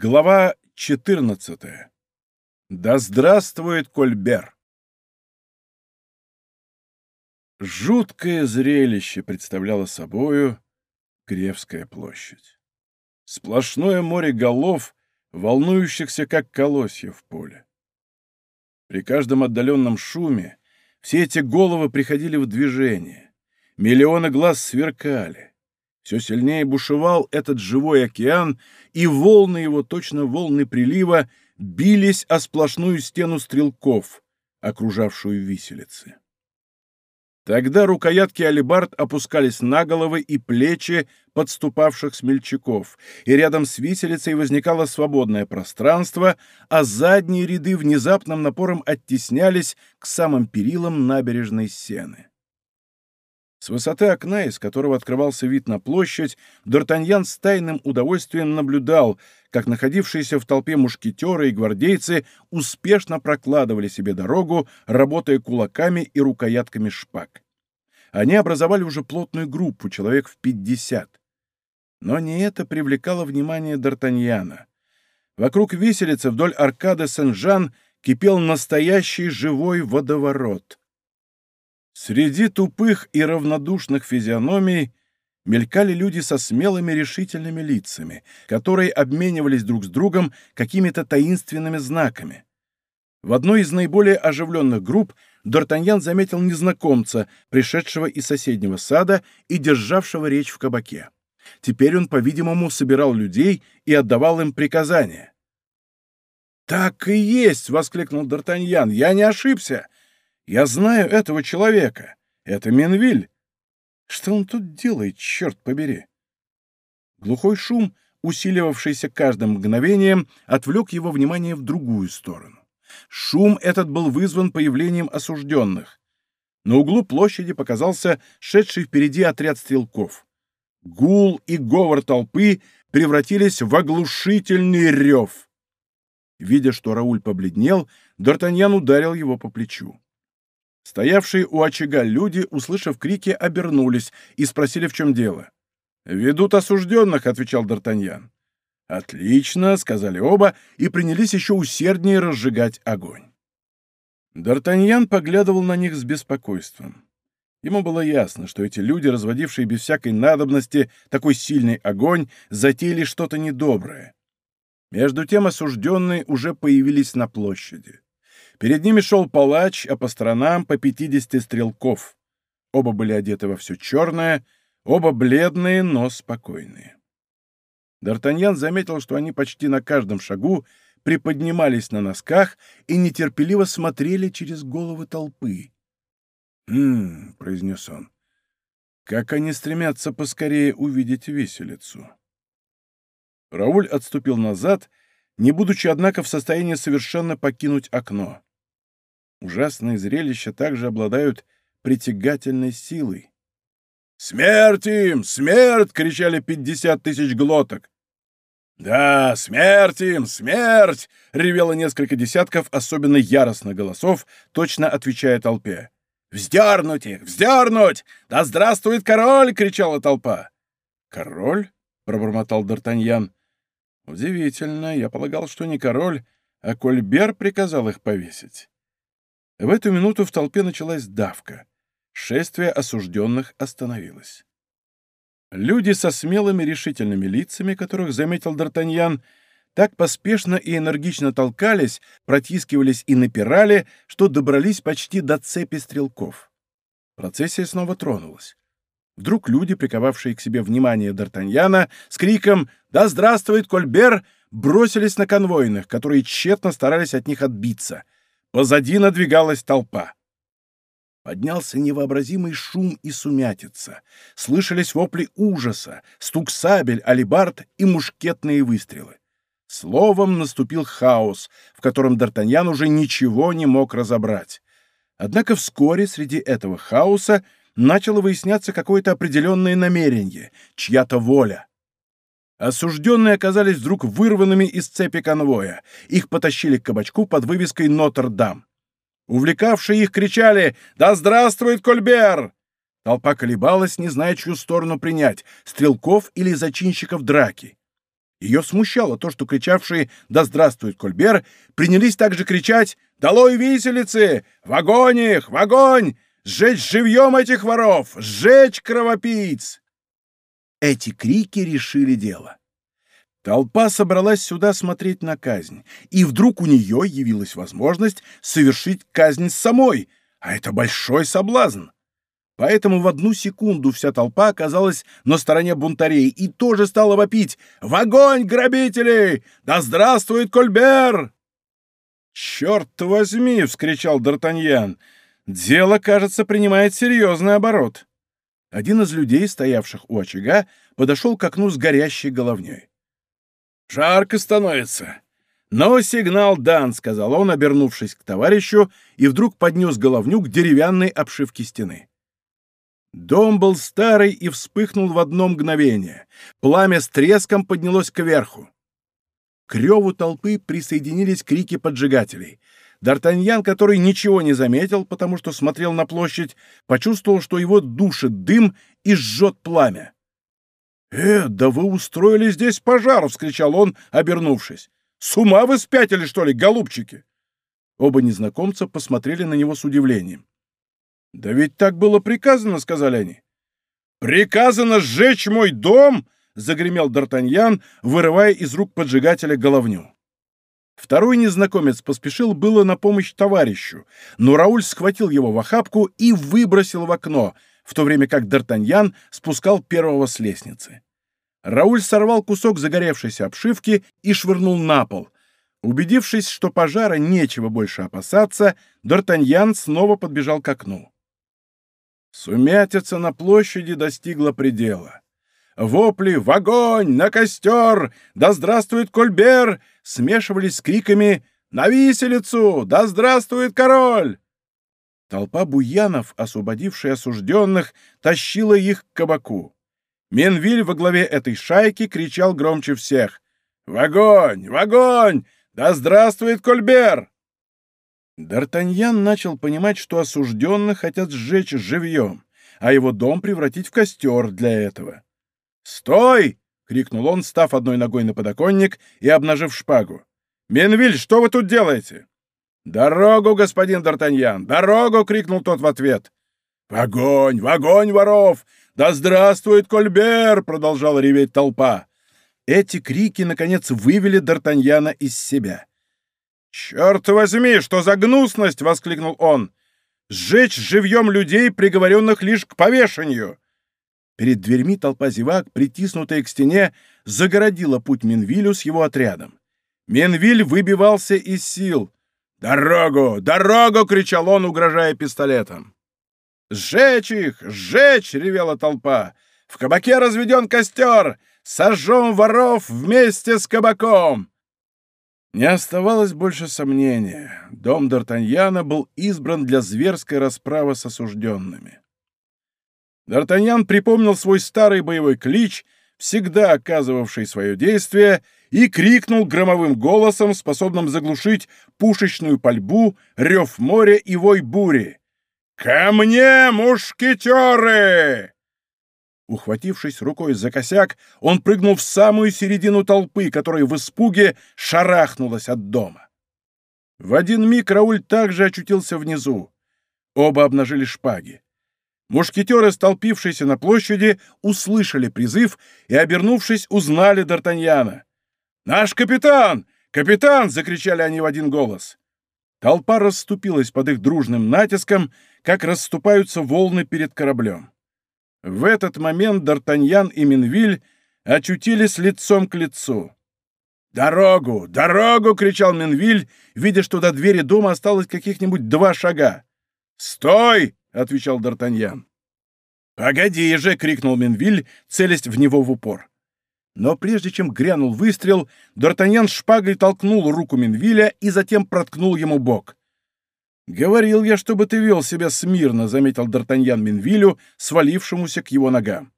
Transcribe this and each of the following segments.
Глава 14. Да здравствует Кольбер! Жуткое зрелище представляло собою Гревская площадь. Сплошное море голов, волнующихся, как колосья в поле. При каждом отдаленном шуме все эти головы приходили в движение. Миллионы глаз сверкали. Все сильнее бушевал этот живой океан, и волны его, точно волны прилива, бились о сплошную стену стрелков, окружавшую виселицы. Тогда рукоятки алибард опускались на головы и плечи подступавших смельчаков, и рядом с виселицей возникало свободное пространство, а задние ряды внезапным напором оттеснялись к самым перилам набережной сены. С высоты окна, из которого открывался вид на площадь, Д'Артаньян с тайным удовольствием наблюдал, как находившиеся в толпе мушкетеры и гвардейцы успешно прокладывали себе дорогу, работая кулаками и рукоятками шпаг. Они образовали уже плотную группу, человек в пятьдесят. Но не это привлекало внимание Д'Артаньяна. Вокруг виселицы вдоль аркады Сен-Жан кипел настоящий живой водоворот. Среди тупых и равнодушных физиономий мелькали люди со смелыми решительными лицами, которые обменивались друг с другом какими-то таинственными знаками. В одной из наиболее оживленных групп Д'Артаньян заметил незнакомца, пришедшего из соседнего сада и державшего речь в кабаке. Теперь он, по-видимому, собирал людей и отдавал им приказания. «Так и есть!» — воскликнул Д'Артаньян. «Я не ошибся! Я знаю этого человека. Это Менвиль. Что он тут делает, черт побери? Глухой шум, усиливавшийся каждым мгновением, отвлек его внимание в другую сторону. Шум этот был вызван появлением осужденных. На углу площади показался шедший впереди отряд стрелков. Гул и говор толпы превратились в оглушительный рев. Видя, что Рауль побледнел, Д'Артаньян ударил его по плечу. Стоявшие у очага люди, услышав крики, обернулись и спросили, в чем дело. «Ведут осужденных», — отвечал Д'Артаньян. «Отлично», — сказали оба и принялись еще усерднее разжигать огонь. Д'Артаньян поглядывал на них с беспокойством. Ему было ясно, что эти люди, разводившие без всякой надобности такой сильный огонь, затеяли что-то недоброе. Между тем осужденные уже появились на площади. Перед ними шел палач, а по сторонам по пятидесяти стрелков. Оба были одеты во все черное, оба бледные, но спокойные. Д'Артаньян заметил, что они почти на каждом шагу приподнимались на носках и нетерпеливо смотрели через головы толпы. «Хм», — произнес он, — «как они стремятся поскорее увидеть виселицу». Рауль отступил назад, не будучи, однако, в состоянии совершенно покинуть окно. Ужасные зрелища также обладают притягательной силой. «Смерть им! Смерть!» — кричали пятьдесят тысяч глоток. «Да, смерть им! Смерть!» — ревело несколько десятков особенно яростных голосов, точно отвечая толпе. «Вздернуть их! Вздернуть! Да здравствует король!» — кричала толпа. «Король?» — пробормотал Д'Артаньян. «Удивительно. Я полагал, что не король, а Кольбер приказал их повесить». В эту минуту в толпе началась давка. Шествие осужденных остановилось. Люди со смелыми решительными лицами, которых заметил Д'Артаньян, так поспешно и энергично толкались, протискивались и напирали, что добрались почти до цепи стрелков. Процессия снова тронулась. Вдруг люди, приковавшие к себе внимание Д'Артаньяна, с криком «Да здравствует Кольбер!» бросились на конвойных, которые тщетно старались от них отбиться — Позади надвигалась толпа. Поднялся невообразимый шум и сумятица. Слышались вопли ужаса, стук сабель, алибард и мушкетные выстрелы. Словом, наступил хаос, в котором Д'Артаньян уже ничего не мог разобрать. Однако вскоре среди этого хаоса начало выясняться какое-то определенное намерение, чья-то воля. Осужденные оказались вдруг вырванными из цепи конвоя. Их потащили к кабачку под вывеской «Нотр-Дам». Увлекавшие их кричали «Да здравствует Кольбер!» Толпа колебалась, не зная, чью сторону принять — стрелков или зачинщиков драки. Ее смущало то, что кричавшие «Да здравствует Кольбер!» принялись также кричать «Долой виселицы! В огонь их! В огонь! Сжечь живьем этих воров! Сжечь кровопийц!» Эти крики решили дело. Толпа собралась сюда смотреть на казнь, и вдруг у нее явилась возможность совершить казнь самой, а это большой соблазн. Поэтому в одну секунду вся толпа оказалась на стороне бунтарей и тоже стала вопить «В огонь, грабители! Да здравствует Кольбер!» «Черт возьми!» — вскричал Д'Артаньян. «Дело, кажется, принимает серьезный оборот». Один из людей, стоявших у очага, подошел к окну с горящей головней. «Жарко становится!» «Но сигнал дан», — сказал он, обернувшись к товарищу, и вдруг поднес головню к деревянной обшивке стены. Дом был старый и вспыхнул в одно мгновение. Пламя с треском поднялось кверху. К реву толпы присоединились крики поджигателей. Д'Артаньян, который ничего не заметил, потому что смотрел на площадь, почувствовал, что его душит дым и жжет пламя. «Э, да вы устроили здесь пожар!» — вскричал он, обернувшись. «С ума вы спятили, что ли, голубчики?» Оба незнакомца посмотрели на него с удивлением. «Да ведь так было приказано», — сказали они. «Приказано сжечь мой дом!» — загремел Д'Артаньян, вырывая из рук поджигателя головню. Второй незнакомец поспешил было на помощь товарищу, но Рауль схватил его в охапку и выбросил в окно, в то время как Д'Артаньян спускал первого с лестницы. Рауль сорвал кусок загоревшейся обшивки и швырнул на пол. Убедившись, что пожара нечего больше опасаться, Д'Артаньян снова подбежал к окну. Сумятица на площади достигла предела. Вопли «В огонь! На костер! Да здравствует Кольбер!» смешивались с криками «На виселицу! Да здравствует король!» Толпа буянов, освободившая осужденных, тащила их к кабаку. Менвиль во главе этой шайки кричал громче всех «В огонь! В огонь! Да здравствует Кольбер!» Д'Артаньян начал понимать, что осужденных хотят сжечь живьем, а его дом превратить в костер для этого. «Стой!» — крикнул он, став одной ногой на подоконник и обнажив шпагу. «Менвиль, что вы тут делаете?» «Дорогу, господин Д'Артаньян! Дорогу!» — крикнул тот в ответ. «В огонь! В огонь, воров! Да здравствует Кольбер!» — продолжала реветь толпа. Эти крики, наконец, вывели Д'Артаньяна из себя. «Черт возьми, что за гнусность!» — воскликнул он. «Сжечь живьем людей, приговоренных лишь к повешению!» Перед дверьми толпа зевак, притиснутая к стене, загородила путь Менвилю с его отрядом. Менвиль выбивался из сил. «Дорогу! Дорогу!» — кричал он, угрожая пистолетом. «Сжечь их! Сжечь!» — ревела толпа. «В кабаке разведен костер! Сожжем воров вместе с кабаком!» Не оставалось больше сомнения. Дом Д'Артаньяна был избран для зверской расправы с осужденными. Д'Артаньян припомнил свой старый боевой клич, всегда оказывавший свое действие, и крикнул громовым голосом, способным заглушить пушечную пальбу, рев моря и вой бури. «Ко мне, мушкетеры!» Ухватившись рукой за косяк, он прыгнул в самую середину толпы, которая в испуге шарахнулась от дома. В один миг Рауль также очутился внизу. Оба обнажили шпаги. Мушкетеры, столпившиеся на площади, услышали призыв и, обернувшись, узнали Д'Артаньяна. «Наш капитан! Капитан!» — закричали они в один голос. Толпа расступилась под их дружным натиском, как расступаются волны перед кораблем. В этот момент Д'Артаньян и Минвиль очутились лицом к лицу. «Дорогу! Дорогу!» — кричал Минвиль, видя, что до двери дома осталось каких-нибудь два шага. «Стой!» — отвечал Д'Артаньян. «Погоди же!» — крикнул Минвиль, целясь в него в упор. Но прежде чем грянул выстрел, Д'Артаньян шпагой толкнул руку Минвиля и затем проткнул ему бок. «Говорил я, чтобы ты вел себя смирно», — заметил Д'Артаньян Минвилю, свалившемуся к его ногам.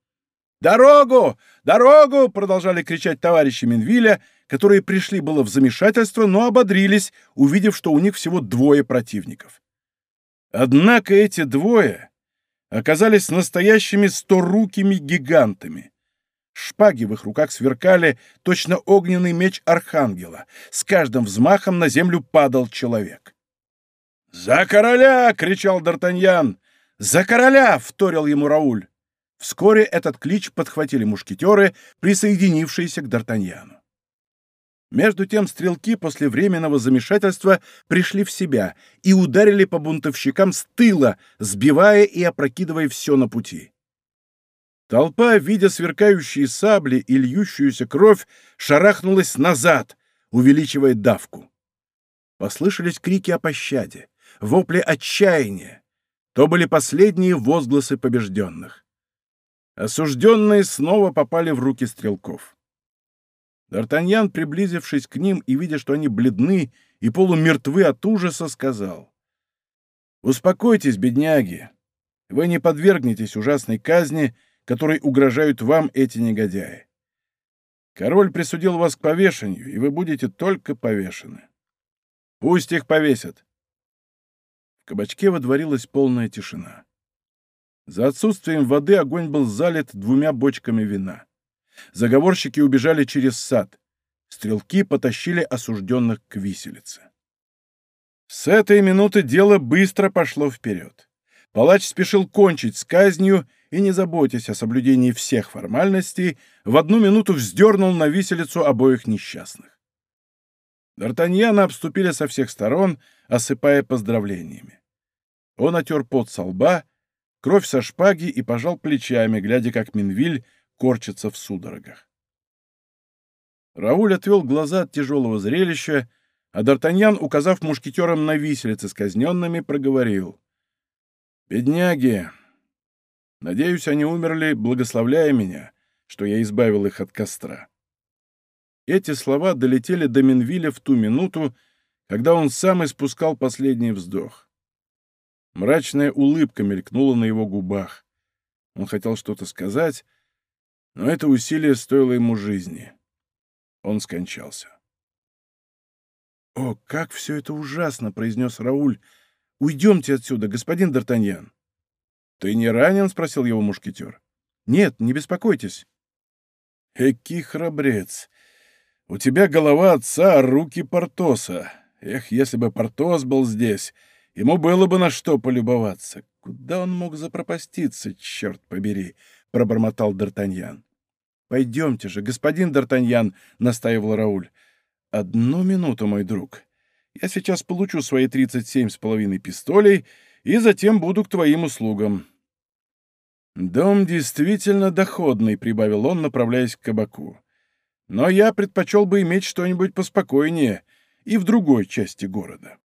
«Дорогу! Дорогу!» — продолжали кричать товарищи Минвиля, которые пришли было в замешательство, но ободрились, увидев, что у них всего двое противников. Однако эти двое оказались настоящими сторукими гигантами. Шпаги в их руках сверкали, точно огненный меч архангела. С каждым взмахом на землю падал человек. «За короля!» — кричал Д'Артаньян. «За короля!» — вторил ему Рауль. Вскоре этот клич подхватили мушкетеры, присоединившиеся к Д'Артаньяну. Между тем стрелки после временного замешательства пришли в себя и ударили по бунтовщикам с тыла, сбивая и опрокидывая все на пути. Толпа, видя сверкающие сабли и льющуюся кровь, шарахнулась назад, увеличивая давку. Послышались крики о пощаде, вопли отчаяния. То были последние возгласы побежденных. Осужденные снова попали в руки стрелков. Д'Артаньян, приблизившись к ним и видя, что они бледны и полумертвы от ужаса, сказал. «Успокойтесь, бедняги. Вы не подвергнетесь ужасной казни, которой угрожают вам эти негодяи. Король присудил вас к повешению, и вы будете только повешены. Пусть их повесят. В кабачке водворилась полная тишина. За отсутствием воды огонь был залит двумя бочками вина. Заговорщики убежали через сад. Стрелки потащили осужденных к виселице. С этой минуты дело быстро пошло вперед. Палач спешил кончить с казнью и, не заботясь о соблюдении всех формальностей, в одну минуту вздернул на виселицу обоих несчастных. Д'Артаньяна обступили со всех сторон, осыпая поздравлениями. Он отер пот со лба, кровь со шпаги и пожал плечами, глядя, как Минвиль корчится в судорогах. Рауль отвел глаза от тяжелого зрелища, а Д'Артаньян, указав мушкетерам на виселице с казненными, проговорил. «Бедняги! Надеюсь, они умерли, благословляя меня, что я избавил их от костра. Эти слова долетели до Минвиля в ту минуту, когда он сам испускал последний вздох. Мрачная улыбка мелькнула на его губах. Он хотел что-то сказать, но это усилие стоило ему жизни. Он скончался. «О, как все это ужасно!» — произнес Рауль. «Уйдемте отсюда, господин Д'Артаньян!» «Ты не ранен?» — спросил его мушкетер. «Нет, не беспокойтесь». «Эки храбрец! У тебя голова отца, а руки Портоса. Эх, если бы Портос был здесь, ему было бы на что полюбоваться. Куда он мог запропаститься, черт побери?» — пробормотал Д'Артаньян. «Пойдемте же, господин Д'Артаньян», — настаивал Рауль. «Одну минуту, мой друг. Я сейчас получу свои тридцать семь с половиной пистолей и затем буду к твоим услугам. «Дом действительно доходный», — прибавил он, направляясь к кабаку. «Но я предпочел бы иметь что-нибудь поспокойнее и в другой части города».